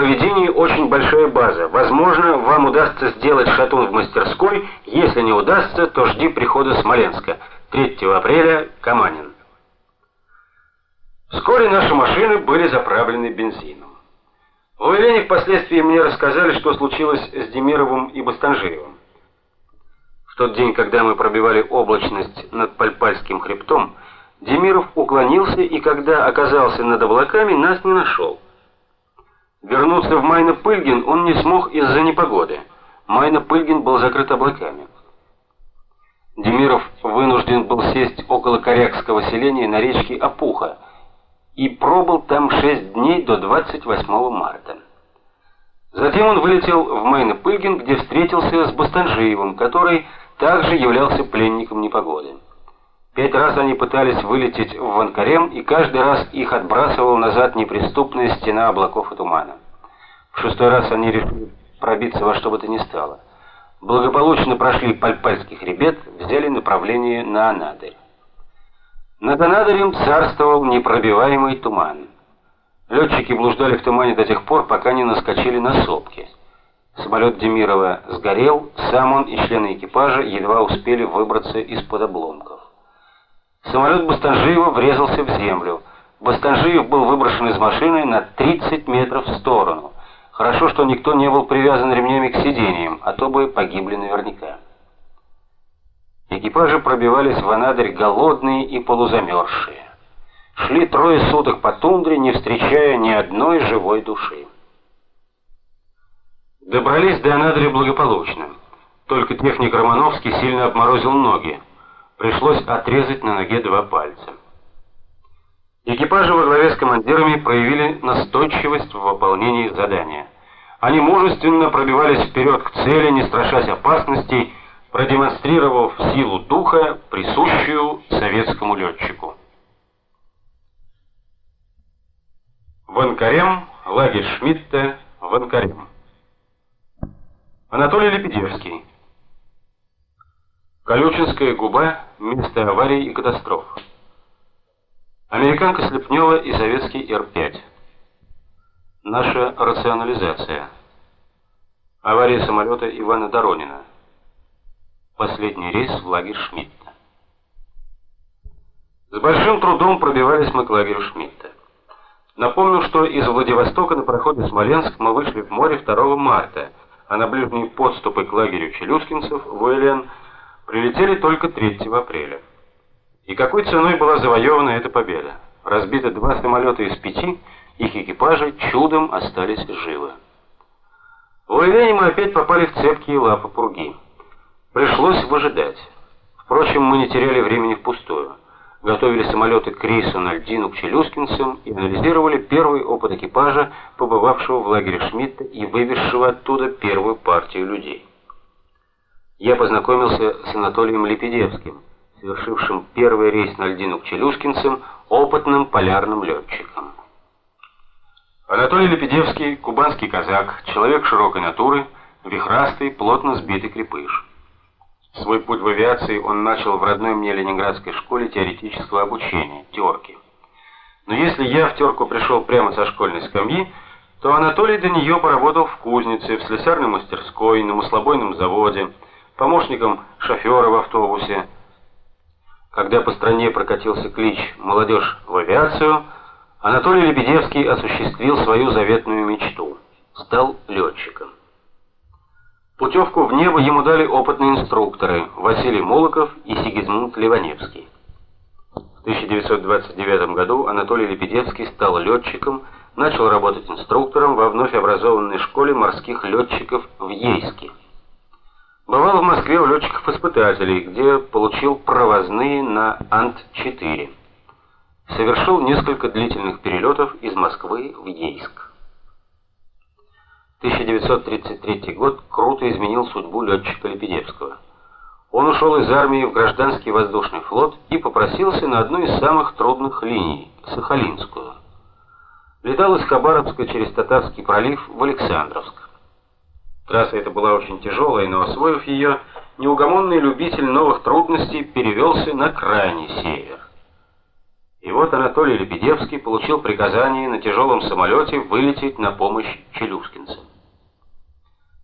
проведении очень большая база. Возможно, вам удастся сделать шатун в мастерской. Если не удастся, то жди прихода Смоленска. 3 апреля, Каманин. Вскоре наши машины были заправлены бензином. В Уэлене впоследствии мне рассказали, что случилось с Демировым и Бастанжиевым. В тот день, когда мы пробивали облачность над Пальпальским хребтом, Демиров уклонился и когда оказался над облаками, нас не нашел. Вернуться в Майно-Пыльгин он не смог из-за непогоды. Майно-Пыльгин был закрыт облаками. Демиров вынужден был сесть около корякского селения на речке Опуха и пробыл там 6 дней до 28 марта. Затем он вылетел в Майно-Пыльгин, где встретился с Бастанжиевым, который также являлся пленником непогоды. Пять раз они пытались вылететь в Ванкарем, и каждый раз их отбрасывала назад неприступная стена облаков и тумана. В шестой раз они решили пробиться во что бы то ни стало. Благополучно прошли Пальпальский хребет, взяли направление на Анадырь. Над Анадырем царствовал непробиваемый туман. Летчики блуждали в тумане до тех пор, пока не наскочили на сопки. Самолет Демирова сгорел, сам он и члены экипажа едва успели выбраться из-под обломков. Самолет Бастанжиева врезался в землю. Бастанжиев был выброшен из машины на 30 метров в сторону. Хорошо, что никто не был привязан ремнями к сиденьям, а то бы погибли наверняка. Экипажи пробивались в Анадырь голодные и полузамерзшие. Шли трое суток по тундре, не встречая ни одной живой души. Добрались до Анадыря благополучно. Только техник Романовский сильно обморозил ноги. Пришлось отрезать на ноге два пальца. Экипажи во главе с командирами проявили настойчивость в выполнении задания. Они мужественно пробивались вперед к цели, не страшась опасностей, продемонстрировав силу духа, присущую советскому летчику. Ванкарем, лагерь Шмидта, Ванкарем. Анатолий Лепедевский. Колючинская губа, место аварий и катастроф. Американка Слепнева и советский Р-5. Наша рационализация. Авария самолета Ивана Доронина. Последний рейс в лагерь Шмидта. С большим трудом пробивались мы к лагерю Шмидта. Напомню, что из Владивостока на проходе Смоленск мы вышли в море 2 марта, а на ближние подступы к лагерю челюскинцев в Уэлен прилетели только 3 апреля. И какой ценой была завоевана эта победа? Разбиты два самолета из пяти, их экипажи чудом остались живы. В Уэлене мы опять попали в цепкие лапы пурги. Пришлось выжидать. Впрочем, мы не теряли времени впустую. Готовили самолеты к рейсу на льдину к челюскинцам и анализировали первый опыт экипажа, побывавшего в лагере Шмидта и вывезшего оттуда первую партию людей я познакомился с Анатолием Лепедевским, совершившим первый рейс на льдину к челюскинцам, опытным полярным летчиком. Анатолий Лепедевский – кубанский казак, человек широкой натуры, вихрастый, плотно сбитый крепыш. Свой путь в авиации он начал в родной мне ленинградской школе теоретического обучения, терки. Но если я в терку пришел прямо со школьной скамьи, то Анатолий до нее поработал в кузнице, в слесарной мастерской, на маслобойном заводе, помощником шофера в автобусе. Когда по стране прокатился клич «Молодежь в авиацию», Анатолий Лебедевский осуществил свою заветную мечту – стал летчиком. Путевку в небо ему дали опытные инструкторы Василий Молоков и Сигизмунд Ливаневский. В 1929 году Анатолий Лебедевский стал летчиком, начал работать инструктором во вновь образованной школе морских летчиков в Ейске. Бывал в Москве у летчиков-испытателей, где получил провозные на Ант-4. Совершил несколько длительных перелетов из Москвы в Ейск. 1933 год круто изменил судьбу летчика Лепедевского. Он ушел из армии в гражданский воздушный флот и попросился на одну из самых трудных линий Сахалинскую. Летал из Хабаровска через Татарский пролив в Александровск. Трасса эта была очень тяжелая, но освоив ее, неугомонный любитель новых трудностей перевелся на крайний север. И вот Анатолий Лебедевский получил приказание на тяжелом самолете вылететь на помощь челюскинцам.